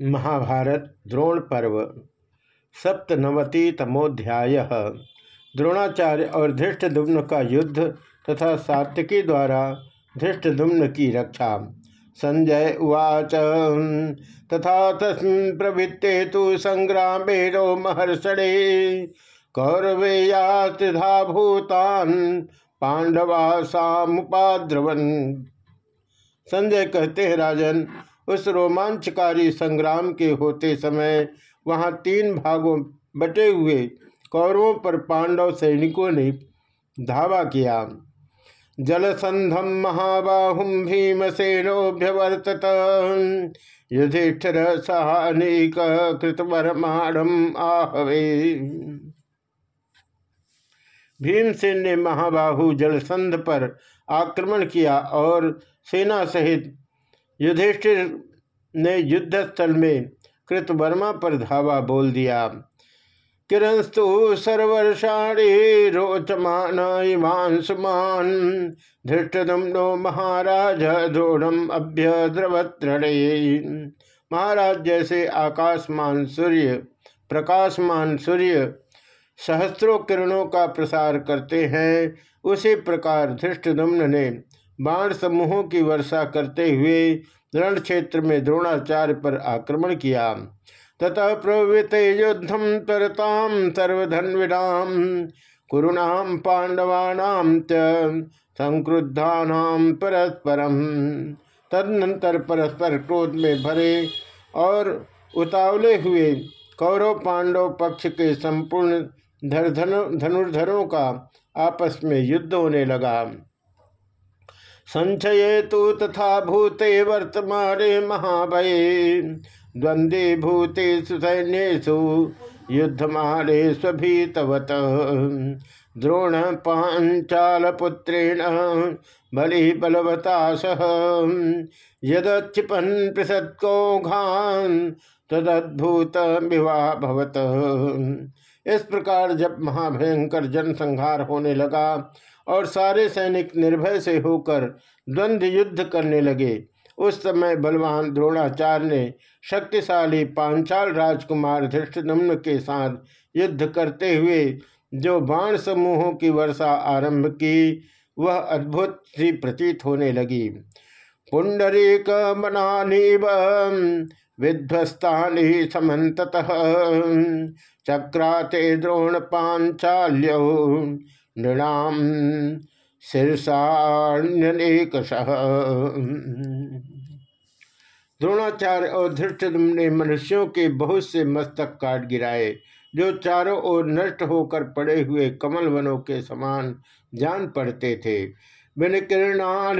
महाभारत द्रोण पर्व सप्तनवति तमोध्याय द्रोणाचार्य और धृष्टदुम्न का युद्ध तथा सात्विकी द्वारा धृष्टदुम्न की रक्षा। संजय उवाच, तथा तस्मिन् प्रवृत्ते तो संग्राम महर्षणे कौरवे यात्रिधा भूतान पांडवा सामुपाद्रवन संजय कहते हैं, राजन उस रोमांचकारी संग्राम के होते समय वहाँ तीन भागों बटे हुए कौरवों पर पांडव सैनिकों ने धावा किया। जलसंधम महाबाहुम भीमसेनोभ्यवर्तत युधिष्ठिर सहानिक कृतवरमाणम आहवे। भीमसेन ने महाबाहु जलसंध पर आक्रमण किया और सेना सहित युधिष्ठिर ने युद्धस्थल में कृतवर्मा पर धावा बोल दिया किरणस्तु सर्वर्षाणी रोचमान इमांसुमान धृष्टदुम्नो महाराज द्रोणम अभ्य द्रवत्रणे महाराज जैसे आकाशमान सूर्य, प्रकाशमान सूर्य सहस्त्रों किरणों का प्रसार करते हैं, उसी प्रकार धृष्टदुम्न ने बाण समूहों की वर्षा करते हुए रण क्षेत्र में द्रोणाचार्य पर आक्रमण किया। ततः प्रवृत युद्धम तरताम सर्वधन्विनाम कुरुणाम पांडवानाम संक्रुद्धानाम परस्परम तदनंतर परस्पर क्रोध में भरे और उतावले हुए कौरव पांडव पक्ष के संपूर्ण धनुर्धरों का आपस में युद्ध होने लगा। संचये तो तथा भूते वर्तमाने महाभये द्वंद्वे भूतेषु सैन्येषु युद्धमाने स्वभीतवत। द्रोण पांचालपुत्रेण बलि बलवता सह यदक्षिपन पृषत्कोघान तदद्भुत इस प्रकार जब महाभयंकर जनसंहार होने लगा और सारे सैनिक निर्भय से होकर द्वंद्व युद्ध करने लगे, उस समय बलवान द्रोणाचार्य ने शक्तिशाली पांचाल राजकुमार धृष्टदम्न के साथ युद्ध करते हुए जो बाण समूहों की वर्षा आरंभ की, वह अद्भुत सी प्रतीत होने लगी। पुंडरीक मनानीव विध्वस्तानि समत चक्राते द्रोण पांचाल्य नृणाम शीर्षाण्यनेकशः द्रोणाचार्य और धृष्टदुम ने मनुष्यों के बहुत से मस्तक काट गिराए, जो चारों ओर नष्ट होकर पड़े हुए कमल वनों के समान जान पड़ते थे। विनिकीर्णाम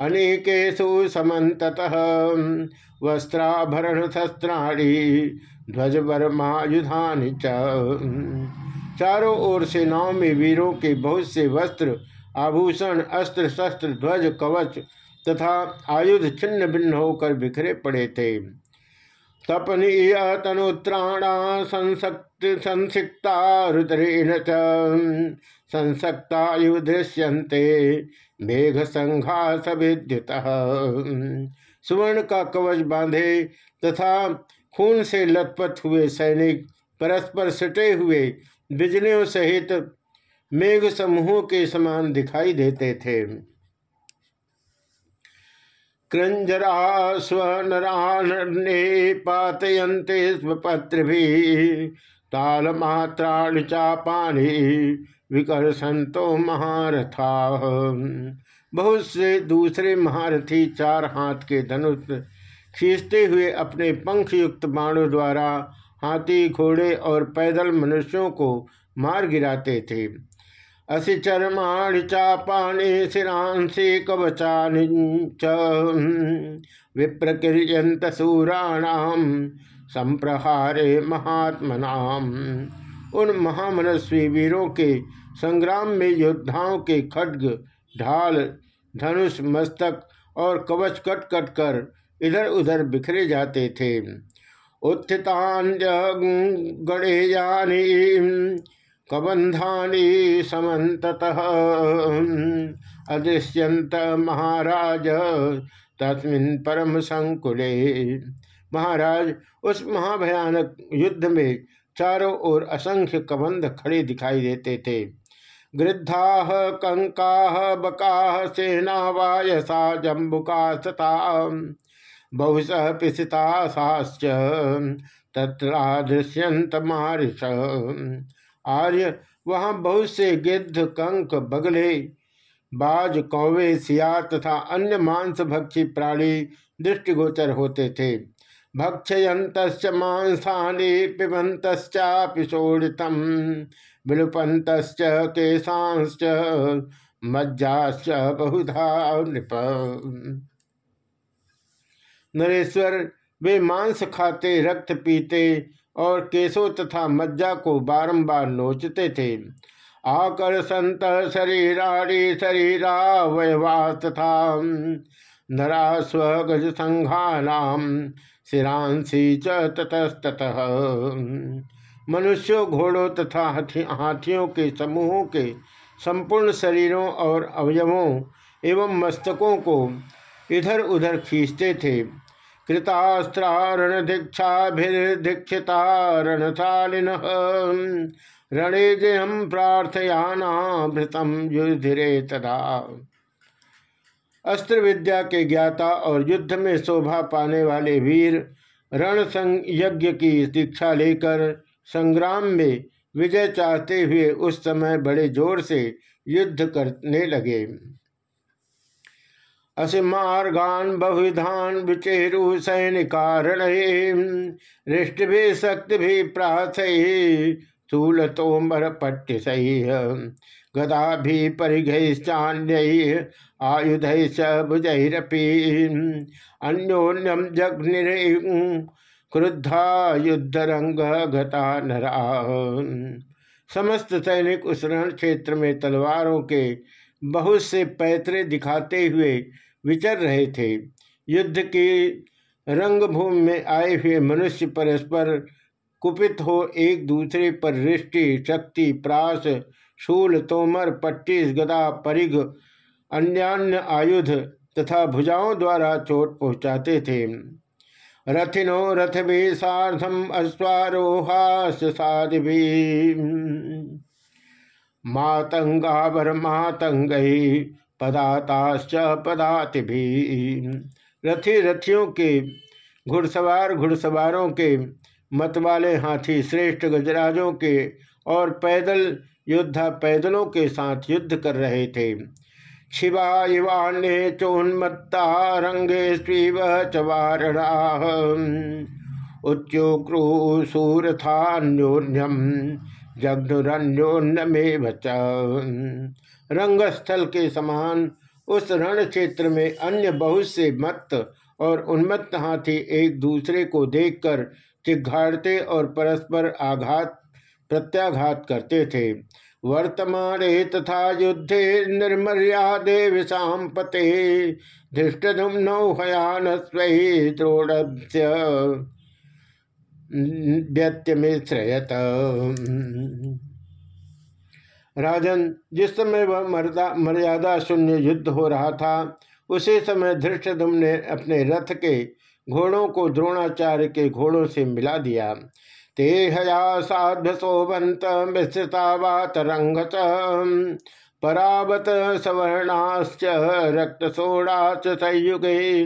अनेकेशु समत वस्त्राभरण शस्त्राणी ध्वज वर्मायुधानि च। चारों ओर सेनाओं में वीरों के बहुत से वस्त्र, आभूषण, अस्त्र, शस्त्र, ध्वज, कवच तथा आयुध छिन्न भिन्न होकर बिखरे पड़े थे। तपनीय तनुत्राणा संसक्त संसिक्ता रुद्रेण संसक्ता दृश्यंते मेघ संघास विद्युत सुवर्ण का कवच बांधे तथा खून से लथपथ हुए सैनिक परस्पर सटे हुए बिजलियों सहित मेघ समूहों के समान दिखाई देते थे। स्वपत्र भी ताल मात्राण चापानी विकर्षंतो महारथा। बहुत से दूसरे महारथी चार हाथ के धनुष खींचते हुए अपने पंख युक्त बाणों द्वारा हाथी, घोड़े और पैदल मनुष्यों को मार गिराते थे। असि चरमाणि चापाणि शिरांसि कवचानि च। विप्रकिर्यंत सूराणाम संप्रहारे महात्मनाम। उन महामनस्वी वीरों के संग्राम में योद्धाओं के खड्ग, ढाल, धनुष, मस्तक और कवच कट कट कर इधर उधर बिखरे जाते थे। उत्थितान्यगणेयानि कबंधानी समत अदृश्यंत महाराज, तस्मिन परम संकुले। महाराज, उस महाभयानक युद्ध में चारों ओर असंख्य कबंध खड़े दिखाई देते थे। गृद्धा, कंका, बका सेना वायसा जम्बुका सता। बहुश पिसिता, साश्च। तत्रादृश्यंत मारिश आर्य, वहाँ बहुत से गिद्ध, कंक, बगले, बाज, कौवे, सियार तथा अन्य मांस भक्षी प्राणी दृष्टिगोचर होते थे। भक्षयंत मांसानि पिबंतश्चापिशोड़ितम विलुपंत केशांश्च, मज्जाश्च बहुधा नृप। नरेश्वर, वे मांस खाते, रक्त पीते और केशों तथा मज्जा को बारंबार नोचते थे। आकर संत शरीराड़ी शरीरावयवा तथा नरा स्वगज संघानाम शिरांसी च ततस्तः मनुष्यों, घोड़ों तथा हाथियों के समूहों के संपूर्ण शरीरों और अवयवों एवं मस्तकों को इधर उधर खींचते थे। कृतास्त्रारण दीक्षाभिर्दीक्षिता रणशालिन रणे जयम प्रार्थयानाभृतम युधिरे तथा अस्त्र विद्या के ज्ञाता और युद्ध में शोभा पाने वाले वीर रण यज्ञ की दीक्षा लेकर संग्राम में विजय चाहते हुए उस समय बड़े ज़ोर से युद्ध करने लगे। असिमार्गान बहुधान विचेरु सैनिकारण हृष्ट भी शक्ति भी प्राथ स्थूल तोमर पट्ट सही गदा भी परिघैश्चान्य। आयुध भुजैरपी। अन्योन्यम जग्निर। क्रुद्धा युद्ध रंग गता नरा। समस्त सैनिक उस रण क्षेत्र में तलवारों के बहुत से पैतरे दिखाते हुए विचर रहे थे। युद्ध की रंगभूमि में आए हुए मनुष्य परस्पर कुपित हो एक दूसरे पर रिष्टि शक्ति, प्रास, शूल, तोमर, पट्टीस, गदा, परिघ, अन्यान्य आयुध तथा भुजाओं द्वारा चोट पहुँचाते थे। रथिनो रथ भी साधम अश्वारोहास साधि मातंगावर मातंग पदाताश्च पदाति भी रथी रथियों के, घुड़सवार घुड़सवारों के, मतवाले हाथी श्रेष्ठ गजराजों के और पैदल योद्धा पैदलों के साथ युद्ध कर रहे थे। शिवा इवान्य चोन्मत्ता रंगे स्वीव चवारणा। उच्चोक्रूसूरथान्योन्यम जग्नुरन्योन्यमेव रंगस्थल के समान उस रण क्षेत्र में अन्य बहुत से मत्त और उन्मत्त हाथी एक दूसरे को देखकर चिघाड़ते और परस्पर आघात, प्रत्याघात करते थे। वर्तमान तथा युद्धे निर्मर्यादे विषाम पते धृष्टुम नौहयान स्वही द्रोड़स्य व्यत्यमिश्रयत राजन जिस समय वह मर्यादा शून्य युद्ध हो रहा था उसी समय धृष्टुम ने अपने रथ के घोड़ों को द्रोणाचार्य के घोड़ों से मिला दिया ते हया साध्वशोभंत मिश्रिता वातरंग परावत सवर्णाश्च रक्त सोड़ाच संयुगे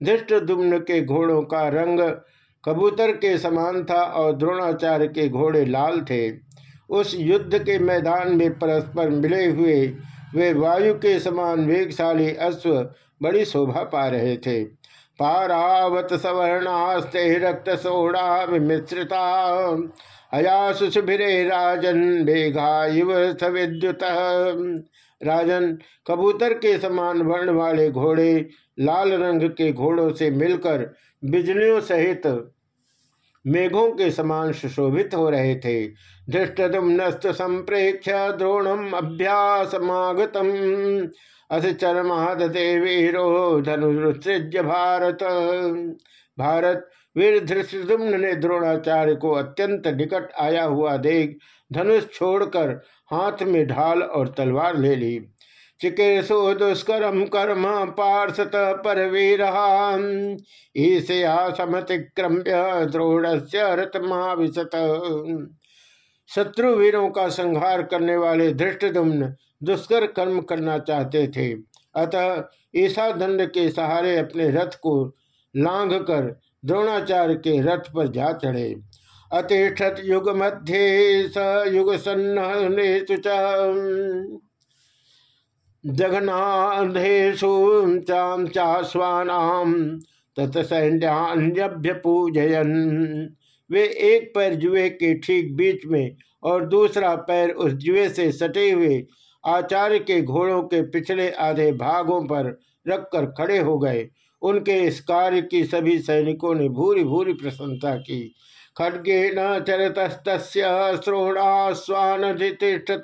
धृष्ट दुम्न के घोड़ों का रंग कबूतर के समान था और द्रोणाचार्य के घोड़े लाल थे। उस युद्ध के मैदान में परस्पर मिले हुए वे वायु के समान वेगशाली अश्व बड़ी शोभा पा रहे थे। पारावत सवर्णास्ते रक्त सोड़ा विमिश्रिता अयासु राजन बेघा इव सविद्युत। राजन, कबूतर के समान वर्ण वाले घोड़े लाल रंग के घोड़ों से मिलकर बिजलियों सहित मेघों के समान सुशोभित हो रहे थे। धृष्टुम नस्त संप्रेक्ष द्रोणम अभ्यासमागतम। अथ चरमाद धनुसृज भारत। भारत वीर धृष्टुम्न ने द्रोणाचार्य को अत्यंत निकट आया हुआ देख, धनुष छोड़कर हाथ में ढाल और तलवार ले ली। चिकेशो दुष्करम कर्म पार्षत परवीर ईशया समतिक्रम्य द्रोण से रतमाविशत शत्रु वीरों का संहार करने वाले धृष्टदुम्न दुष्कर कर्म करना चाहते थे। अतः ईसा दंड के सहारे अपने रथ को लांघ कर द्रोणाचार्य के रथ पर जा चढ़े। अतिष्ठत युग मध्य स युग सन्नेशु जघनाधेशु चाम चाश्वानाम तत सैन्यान्यभ्य पूजयन वे एक पैर जुए के ठीक बीच में और दूसरा पैर उस जुए से सटे हुए आचार्य के घोड़ों के पिछले आधे भागों पर रखकर खड़े हो गए। उनके इस कार्य की सभी सैनिकों ने भूरी भूरी प्रशंसा की। खड्गे न चरत श्रोणास्वानिष्ठत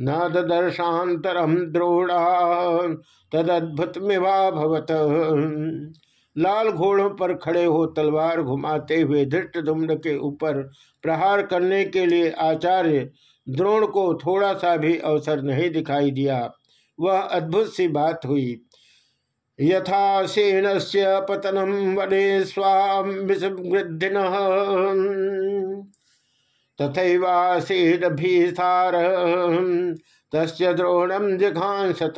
न दर्शांतरम द्रोड़ा तदद्भुतमिवाभवत लाल घोड़ों पर खड़े हो तलवार घुमाते हुए धृष्ट धुम्न के ऊपर प्रहार करने के लिए आचार्य द्रोण को थोड़ा सा भी अवसर नहीं दिखाई दिया। वह अद्भुत सी बात हुई। यथा सेन से पतनम वने स्वाम तस्य द्रोणम जिघांसत।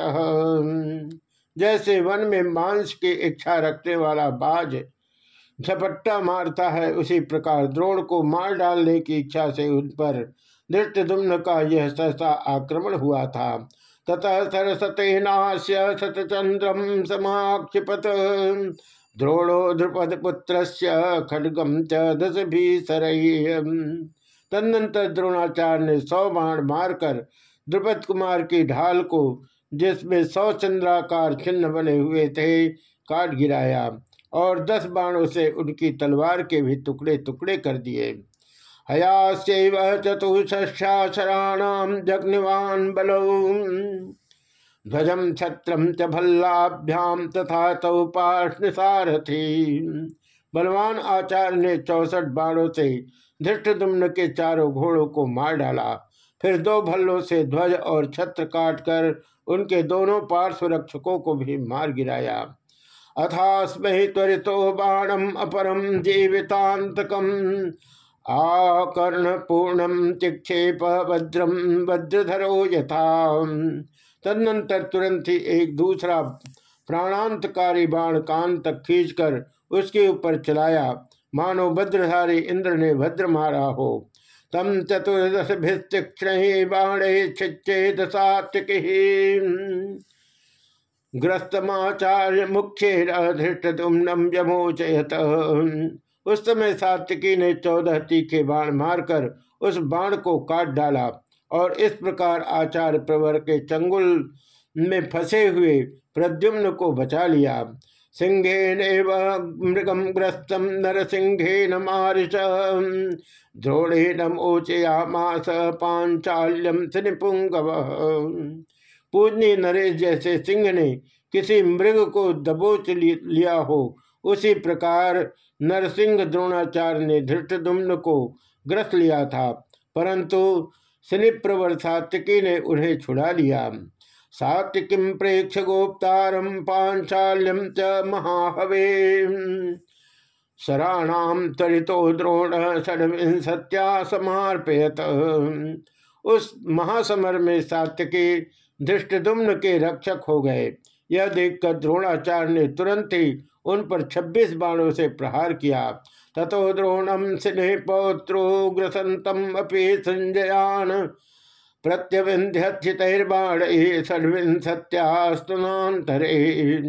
जैसे वन में मांस की इच्छा रखने वाला बाज झपट्टा मारता है, उसी प्रकार द्रोण को मार डालने की इच्छा से उन पर धृष्टुम्न का यह सहसा आक्रमण हुआ था। ततः सरसतेनाश्य शतचंद्रम समाक्षिपत। द्रोणो द्रुपद पुत्र खड्गम च दस भी तदनंतर द्रोणाचार्य ने सौ बाण मारकर द्रुपद कुमार की ढाल को, जिसमें सौ चंद्राकार चिन्ह बने हुए थे, काट गिराया और दस बाणों से उनकी तलवार के भी टुकड़े टुकड़े कर दिए। हयास्व चतुष्षाक्षराणाम जग्निवान बलौ ध्वजम छत्रम च भल्लाभ्याम तथा तौ पार्षसारथी बलवान आचार्य ने चौसठ बाणों से धृष्टदुम्न के चारों घोड़ों को मार डाला। फिर दो भल्लों से ध्वज और छत्र काटकर उनके दोनों पार्श्व रक्षकों को भी मार गिराया। अथास्मि त्वरितो बाणम अपरम जीवितांतकम आकर्ण पूर्णम चिक्षेप वज्रम वज्रधरो यथा। तदनंतर तुरंत ही एक दूसरा प्राणांतकारी बाण कान तक खींचकर उसके ऊपर चलाया। मानो भद्रधारी इंद्र ने भद्र मारा हो। तम चतुर्दश भिस्तीक्षण बाणे छिच्चेद सात्विक ग्रस्तमाचार्य मुख्य धृष्ट तुम यमोचयत। उस समय सात्विकी ने चौदह तीखे बाण मारकर उस बाण को काट डाला और इस प्रकार आचार्य प्रवर के चंगुल में फंसे हुए प्रद्युम्न को बचा लिया। सिंहेन मृगम ग्रस्त ग्रस्तम नरसिंहेन मारिश द्रोणेन ओचयामास पांचाल्यम निपुंगव पूजनी नरेश जैसे सिंह ने किसी मृग को दबोच लिया हो, उसी प्रकार नरसिंह द्रोणाचार्य ने धृष्टदुम्न को ग्रस लिया था, परंतु शनिप्रवर सात्विकी ने उन्हें छुड़ा लिया। सात्विकीम प्रेक्ष गोप्तारम पांचाल्यम च महाहवे। शराणाम तरितो द्रोण षडविंसत्या समर्पयत उस महासमर में सात्विकी धृष्टदुम्न के रक्षक हो गए। यह देखकर द्रोणाचार्य ने तुरंत ही उन पर छब्बीस बाणों से प्रहार किया। तथो द्रोणम सिने पौत्रो ग्रसंतम अपे संजयान। प्रत्यविंध्यर्बाण षड्विंसत्यास्तुनातरे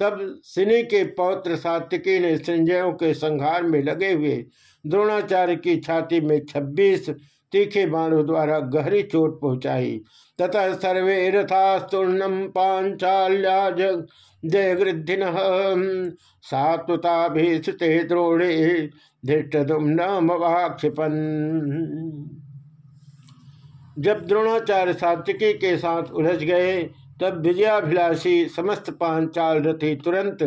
तब सिनी के पौत्र सात्विकी ने संजयों के संहार में लगे हुए द्रोणाचार्य की छाती में छब्बीस तीखे बाणों द्वारा गहरी चोट पहुंचाई। तथा सर्वे रथास्तूर्णम पांचाल्या जय गृद्धि सात्वताभिषिते द्रोणे धृष्टुम नवाक्षिपन जब द्रोणाचार्य सात्विकी के साथ उलझ गए, तब विजयाभिलाषी समस्त पांचाल रथी तुरंत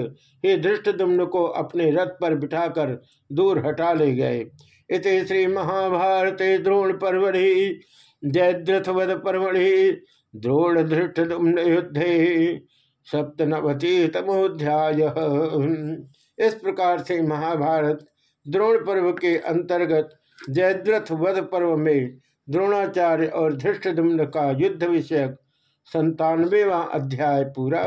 ही धृष्टदुम्न को अपने रथ पर बिठाकर दूर हटा ले गए। इस श्री महाभारत द्रोण परवढ़ि जयद्रथ वध परमढ़ि द्रोण धृष्ट युद्धे सप्तनवतीतमोध्याय इस प्रकार से महाभारत द्रोण पर्व के अंतर्गत जयद्रथ वध पर्व में द्रोणाचार्य और धृष्टदुम्न का युद्ध विषयक संतानवेवा अध्याय पूरा